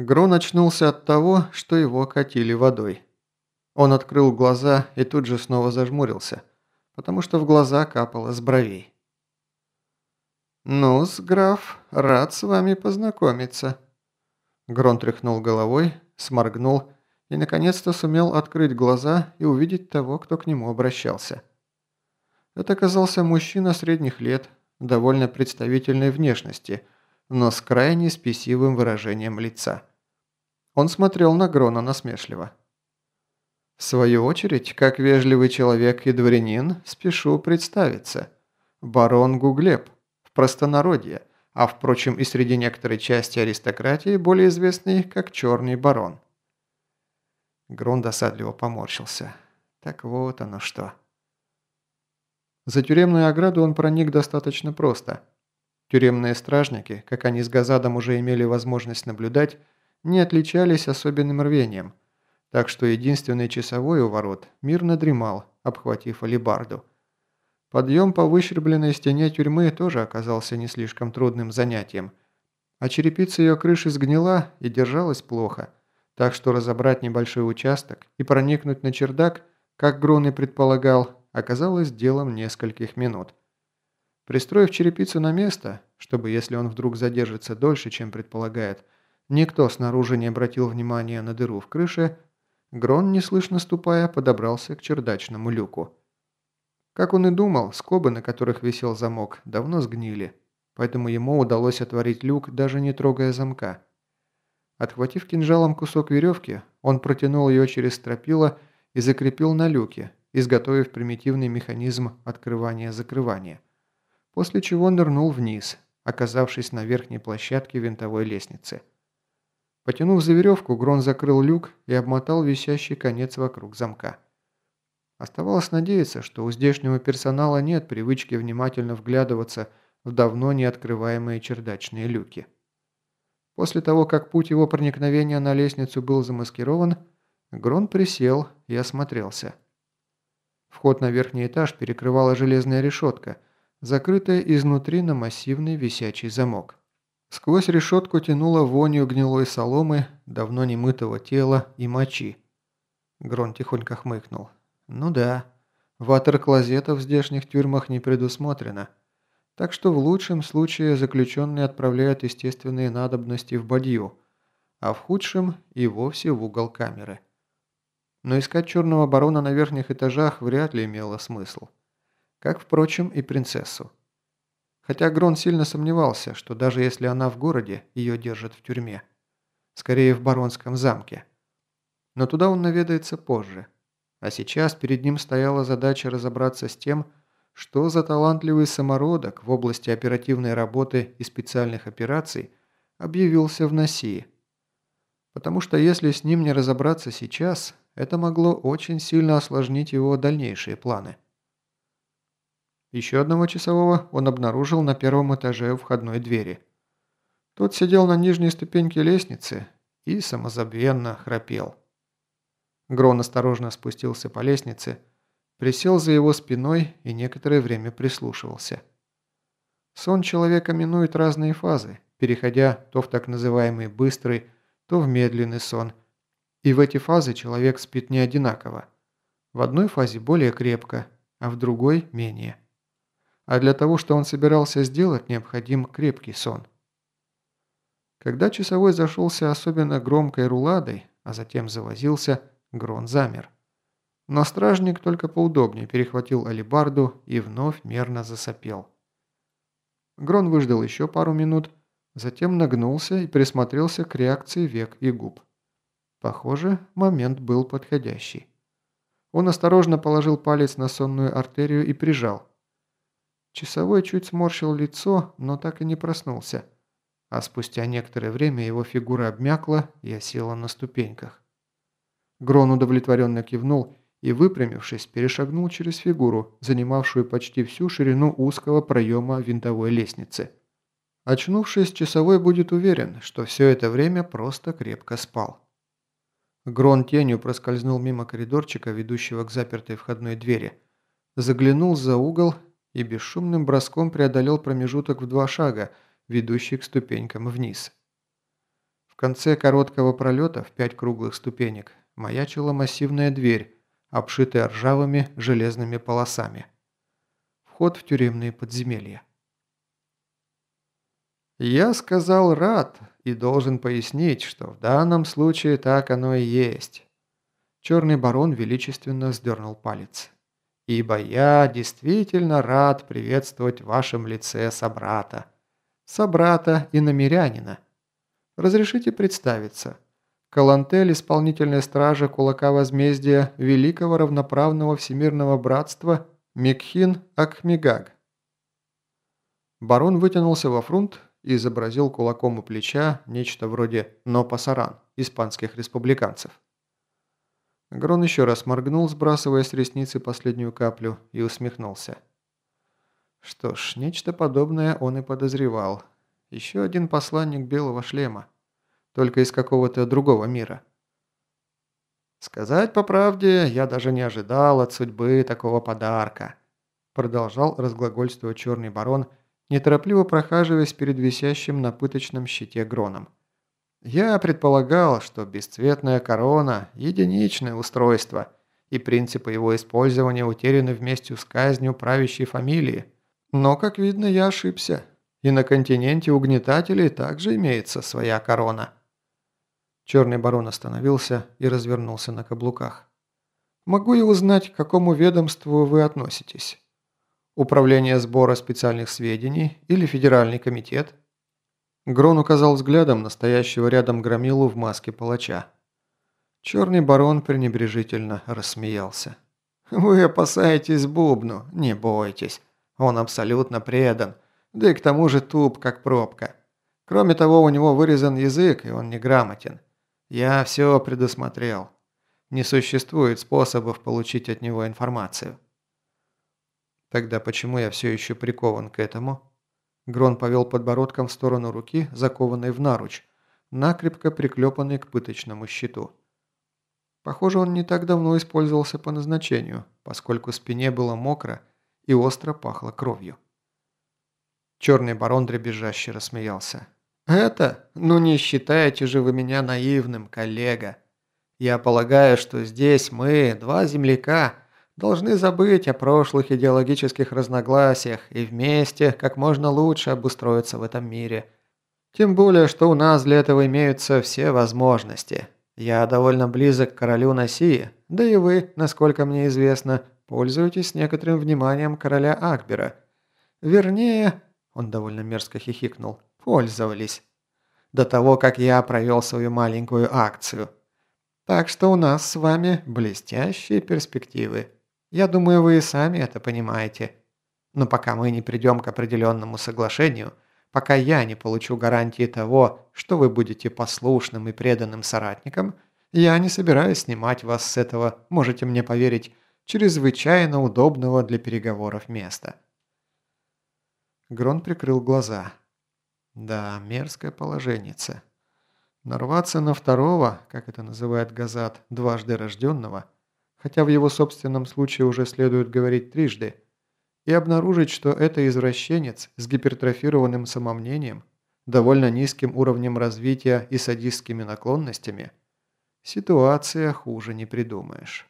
Грон очнулся от того, что его катили водой. Он открыл глаза и тут же снова зажмурился, потому что в глаза капало с бровей. «Ну-с, граф, рад с вами познакомиться». Грон тряхнул головой, сморгнул и наконец-то сумел открыть глаза и увидеть того, кто к нему обращался. Это оказался мужчина средних лет, довольно представительной внешности, но с крайне спесивым выражением лица. Он смотрел на Грона насмешливо. В свою очередь, как вежливый человек и дворянин, спешу представиться. Барон Гуглеб, в простонародье, а впрочем и среди некоторой части аристократии, более известный как Черный Барон. Грон досадливо поморщился. Так вот оно что. За тюремную ограду он проник достаточно просто. Тюремные стражники, как они с Газадом уже имели возможность наблюдать, не отличались особенным рвением, так что единственный часовой у ворот мирно дремал, обхватив алибарду. Подъем по выщербленной стене тюрьмы тоже оказался не слишком трудным занятием, а черепица ее крыши сгнила и держалась плохо, так что разобрать небольшой участок и проникнуть на чердак, как Грон и предполагал, оказалось делом нескольких минут. Пристроив черепицу на место, чтобы если он вдруг задержится дольше, чем предполагает, Никто снаружи не обратил внимания на дыру в крыше. Грон, неслышно ступая, подобрался к чердачному люку. Как он и думал, скобы, на которых висел замок, давно сгнили, поэтому ему удалось отворить люк, даже не трогая замка. Отхватив кинжалом кусок веревки, он протянул ее через стропила и закрепил на люке, изготовив примитивный механизм открывания-закрывания, после чего нырнул вниз, оказавшись на верхней площадке винтовой лестницы. Потянув за веревку, Грон закрыл люк и обмотал висящий конец вокруг замка. Оставалось надеяться, что у здешнего персонала нет привычки внимательно вглядываться в давно не открываемые чердачные люки. После того, как путь его проникновения на лестницу был замаскирован, Грон присел и осмотрелся. Вход на верхний этаж перекрывала железная решетка, закрытая изнутри на массивный висячий замок. Сквозь решетку тянуло вонью гнилой соломы, давно немытого тела и мочи. Грон тихонько хмыкнул. «Ну да, ватер-клозетов в здешних тюрьмах не предусмотрено. Так что в лучшем случае заключенные отправляют естественные надобности в бадью, а в худшем и вовсе в угол камеры. Но искать черного барона на верхних этажах вряд ли имело смысл. Как, впрочем, и принцессу. Хотя Грон сильно сомневался, что даже если она в городе, ее держат в тюрьме. Скорее, в Баронском замке. Но туда он наведается позже. А сейчас перед ним стояла задача разобраться с тем, что за талантливый самородок в области оперативной работы и специальных операций объявился в Носии. Потому что если с ним не разобраться сейчас, это могло очень сильно осложнить его дальнейшие планы. Еще одного часового он обнаружил на первом этаже у входной двери. Тот сидел на нижней ступеньке лестницы и самозабвенно храпел. Грон осторожно спустился по лестнице, присел за его спиной и некоторое время прислушивался. Сон человека минует разные фазы, переходя то в так называемый быстрый, то в медленный сон. И в эти фазы человек спит не одинаково. В одной фазе более крепко, а в другой – менее а для того, что он собирался сделать, необходим крепкий сон. Когда часовой зашелся особенно громкой руладой, а затем завозился, Грон замер. Но стражник только поудобнее перехватил алибарду и вновь мерно засопел. Грон выждал еще пару минут, затем нагнулся и присмотрелся к реакции век и губ. Похоже, момент был подходящий. Он осторожно положил палец на сонную артерию и прижал. Часовой чуть сморщил лицо, но так и не проснулся. А спустя некоторое время его фигура обмякла и осела на ступеньках. Грон удовлетворенно кивнул и, выпрямившись, перешагнул через фигуру, занимавшую почти всю ширину узкого проема винтовой лестницы. Очнувшись, часовой будет уверен, что все это время просто крепко спал. Грон тенью проскользнул мимо коридорчика, ведущего к запертой входной двери, заглянул за угол и бесшумным броском преодолел промежуток в два шага, ведущий к ступенькам вниз. В конце короткого пролета в пять круглых ступенек маячила массивная дверь, обшитая ржавыми железными полосами. Вход в тюремные подземелья. Я сказал «рад» и должен пояснить, что в данном случае так оно и есть. Черный барон величественно сдернул палец. «Ибо я действительно рад приветствовать в вашем лице собрата. Собрата и намерянина. Разрешите представиться. Калантель, исполнительная стража кулака возмездия Великого Равноправного Всемирного Братства Микхин Акхмигаг». Барон вытянулся во фрунт и изобразил кулаком у плеча нечто вроде «но пасаран» испанских республиканцев. Грон еще раз моргнул, сбрасывая с ресницы последнюю каплю, и усмехнулся. Что ж, нечто подобное он и подозревал. Еще один посланник белого шлема. Только из какого-то другого мира. «Сказать по правде, я даже не ожидал от судьбы такого подарка», продолжал разглагольствовать черный барон, неторопливо прохаживаясь перед висящим на пыточном щите Гроном. Я предполагал, что бесцветная корона – единичное устройство, и принципы его использования утеряны вместе с казнью правящей фамилии. Но, как видно, я ошибся. И на континенте угнетателей также имеется своя корона. Черный барон остановился и развернулся на каблуках. «Могу я узнать, к какому ведомству вы относитесь? Управление сбора специальных сведений или Федеральный комитет?» Грон указал взглядом настоящего рядом громилу в маске палача. Черный барон пренебрежительно рассмеялся. «Вы опасаетесь Бубну? Не бойтесь. Он абсолютно предан. Да и к тому же туп, как пробка. Кроме того, у него вырезан язык, и он неграмотен. Я все предусмотрел. Не существует способов получить от него информацию». «Тогда почему я все еще прикован к этому?» Грон повел подбородком в сторону руки, закованной в наруч, накрепко приклепанной к пыточному щиту. Похоже, он не так давно использовался по назначению, поскольку спине было мокро и остро пахло кровью. Черный барон дребезжаще рассмеялся. «Это? Ну не считаете же вы меня наивным, коллега. Я полагаю, что здесь мы, два земляка, должны забыть о прошлых идеологических разногласиях и вместе как можно лучше обустроиться в этом мире. Тем более, что у нас для этого имеются все возможности. Я довольно близок к королю Насии, да и вы, насколько мне известно, пользуетесь некоторым вниманием короля Акбера. Вернее, он довольно мерзко хихикнул, пользовались. До того, как я провел свою маленькую акцию. Так что у нас с вами блестящие перспективы. Я думаю, вы и сами это понимаете. Но пока мы не придем к определенному соглашению, пока я не получу гарантии того, что вы будете послушным и преданным соратником, я не собираюсь снимать вас с этого, можете мне поверить, чрезвычайно удобного для переговоров места». Грон прикрыл глаза. Да, мерзкая положенница. Нарваться на второго, как это называет Газат, дважды рожденного – хотя в его собственном случае уже следует говорить трижды, и обнаружить, что это извращенец с гипертрофированным самомнением, довольно низким уровнем развития и садистскими наклонностями, ситуация хуже не придумаешь.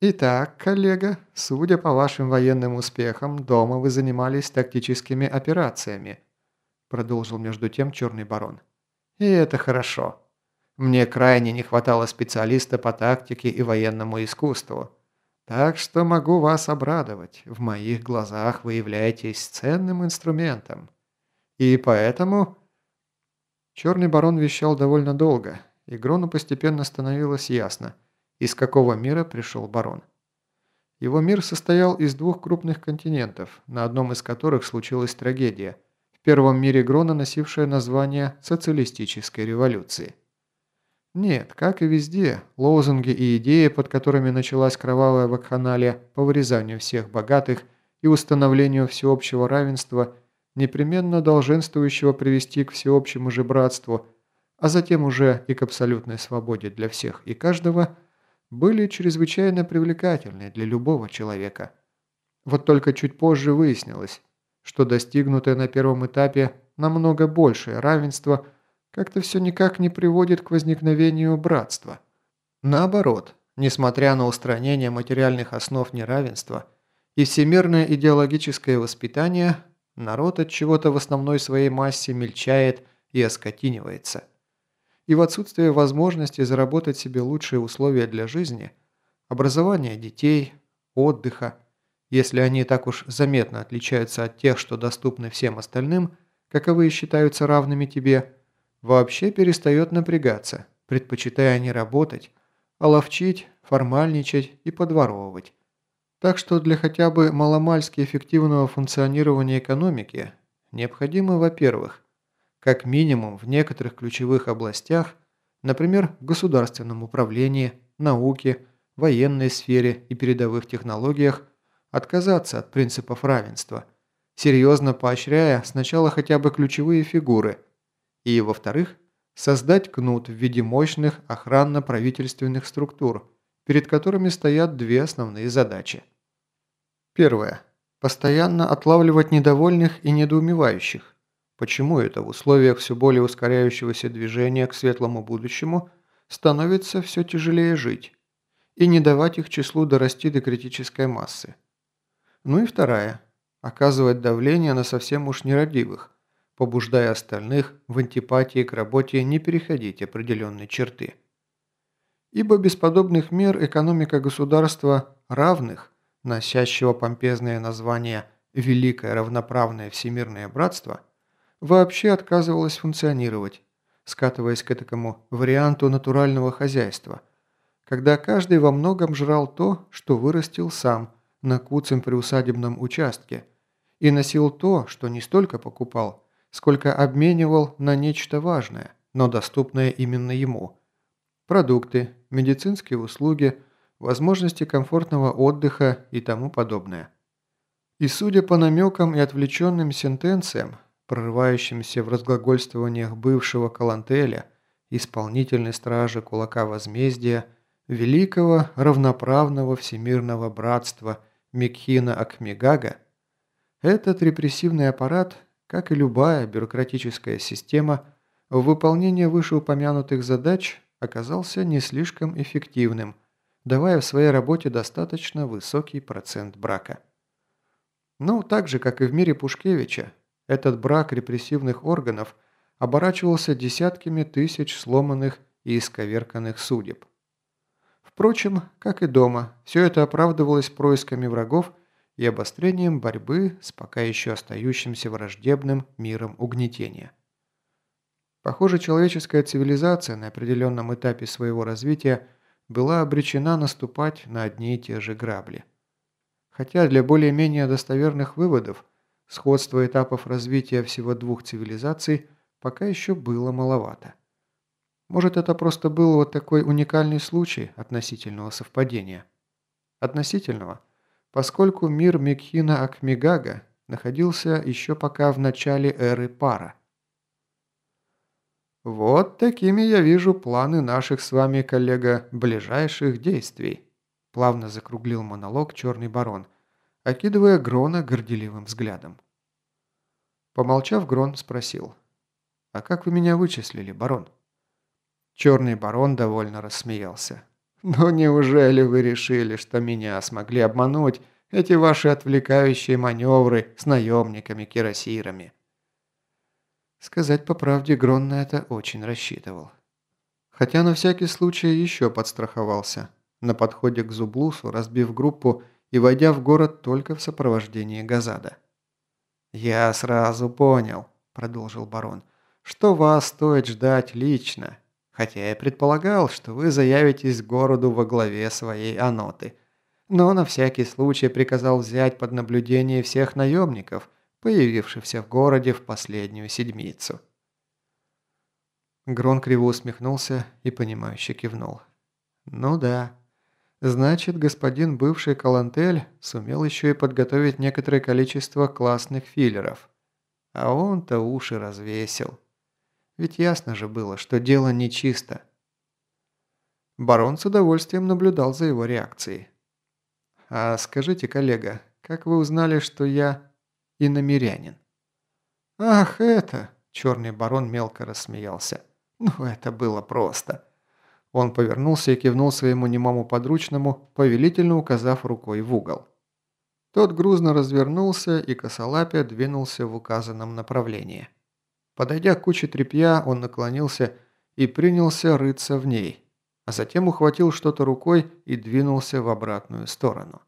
«Итак, коллега, судя по вашим военным успехам, дома вы занимались тактическими операциями», продолжил между тем Черный Барон. «И это хорошо. Мне крайне не хватало специалиста по тактике и военному искусству. Так что могу вас обрадовать. В моих глазах вы являетесь ценным инструментом. И поэтому...» Черный барон вещал довольно долго, и Грону постепенно становилось ясно, из какого мира пришел барон. Его мир состоял из двух крупных континентов, на одном из которых случилась трагедия, в первом мире Грона носившая название «социалистической революции». Нет, как и везде, лозунги и идеи, под которыми началась кровавая вакханалия по вырезанию всех богатых и установлению всеобщего равенства, непременно долженствующего привести к всеобщему же братству, а затем уже и к абсолютной свободе для всех и каждого, были чрезвычайно привлекательны для любого человека. Вот только чуть позже выяснилось, что достигнутое на первом этапе намного большее равенство – как-то все никак не приводит к возникновению братства. Наоборот, несмотря на устранение материальных основ неравенства и всемирное идеологическое воспитание, народ от чего-то в основной своей массе мельчает и оскотинивается. И в отсутствие возможности заработать себе лучшие условия для жизни, образования детей, отдыха, если они так уж заметно отличаются от тех, что доступны всем остальным, каковые считаются равными тебе, вообще перестает напрягаться, предпочитая не работать, а ловчить, формальничать и подворовывать. Так что для хотя бы маломальски эффективного функционирования экономики необходимо, во-первых, как минимум в некоторых ключевых областях, например, в государственном управлении, науке, военной сфере и передовых технологиях, отказаться от принципов равенства, серьезно поощряя сначала хотя бы ключевые фигуры, и, во-вторых, создать кнут в виде мощных охранно-правительственных структур, перед которыми стоят две основные задачи. Первое. Постоянно отлавливать недовольных и недоумевающих. Почему это в условиях все более ускоряющегося движения к светлому будущему становится все тяжелее жить? И не давать их числу дорасти до критической массы. Ну и вторая – оказывать давление на совсем уж нерадивых, побуждая остальных в антипатии к работе не переходить определенные черты. Ибо без подобных мер экономика государства равных, носящего помпезное название «Великое равноправное всемирное братство», вообще отказывалась функционировать, скатываясь к этому варианту натурального хозяйства, когда каждый во многом жрал то, что вырастил сам – на куцем приусадебном участке и носил то, что не столько покупал, сколько обменивал на нечто важное, но доступное именно ему. Продукты, медицинские услуги, возможности комфортного отдыха и тому подобное. И судя по намекам и отвлеченным сентенциям, прорывающимся в разглагольствованиях бывшего Калантеля, исполнительной стражи кулака возмездия, великого равноправного всемирного братства – Микхина Акмигага, этот репрессивный аппарат, как и любая бюрократическая система, в выполнении вышеупомянутых задач оказался не слишком эффективным, давая в своей работе достаточно высокий процент брака. Ну, так же, как и в мире Пушкевича, этот брак репрессивных органов оборачивался десятками тысяч сломанных и исковерканных судеб. Впрочем, как и дома, все это оправдывалось происками врагов и обострением борьбы с пока еще остающимся враждебным миром угнетения. Похоже, человеческая цивилизация на определенном этапе своего развития была обречена наступать на одни и те же грабли. Хотя для более-менее достоверных выводов сходство этапов развития всего двух цивилизаций пока еще было маловато. Может, это просто был вот такой уникальный случай относительного совпадения. Относительного, поскольку мир Микхина Акмигага находился еще пока в начале эры пара. «Вот такими я вижу планы наших с вами, коллега, ближайших действий», плавно закруглил монолог черный барон, окидывая Грона горделивым взглядом. Помолчав, Грон спросил, «А как вы меня вычислили, барон?» Черный барон довольно рассмеялся. «Ну неужели вы решили, что меня смогли обмануть эти ваши отвлекающие маневры с наемниками-кирасирами?» Сказать по правде, Грон на это очень рассчитывал. Хотя на всякий случай еще подстраховался, на подходе к Зублусу, разбив группу и войдя в город только в сопровождении Газада. «Я сразу понял», – продолжил барон, – «что вас стоит ждать лично, хотя я предполагал, что вы заявитесь к городу во главе своей аноты. Но на всякий случай приказал взять под наблюдение всех наемников, появившихся в городе в последнюю седмицу. Грон криво усмехнулся и понимающе кивнул. «Ну да. Значит, господин бывший Калантель сумел еще и подготовить некоторое количество классных филлеров. А он-то уши развесил». Ведь ясно же было, что дело нечисто. Барон с удовольствием наблюдал за его реакцией. «А скажите, коллега, как вы узнали, что я иномерянин?» «Ах, это!» – Черный барон мелко рассмеялся. Ну, это было просто. Он повернулся и кивнул своему немому подручному, повелительно указав рукой в угол. Тот грузно развернулся и косолапя двинулся в указанном направлении. Подойдя к куче тряпья, он наклонился и принялся рыться в ней, а затем ухватил что-то рукой и двинулся в обратную сторону.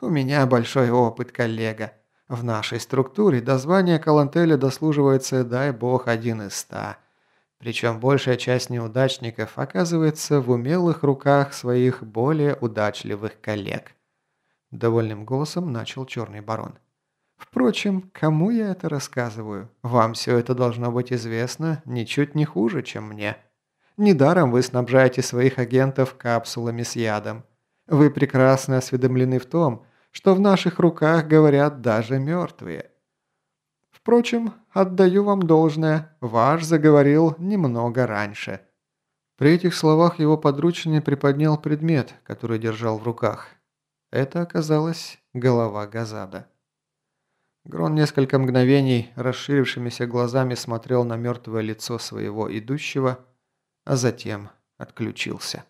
«У меня большой опыт, коллега. В нашей структуре до звания Калантеля дослуживается, дай бог, один из ста. Причем большая часть неудачников оказывается в умелых руках своих более удачливых коллег». Довольным голосом начал Черный Барон. «Впрочем, кому я это рассказываю? Вам все это должно быть известно ничуть не хуже, чем мне. Недаром вы снабжаете своих агентов капсулами с ядом. Вы прекрасно осведомлены в том, что в наших руках говорят даже мертвые. Впрочем, отдаю вам должное, ваш заговорил немного раньше». При этих словах его подручный приподнял предмет, который держал в руках. Это оказалась голова Газада. Грон несколько мгновений расширившимися глазами смотрел на мертвое лицо своего идущего, а затем отключился.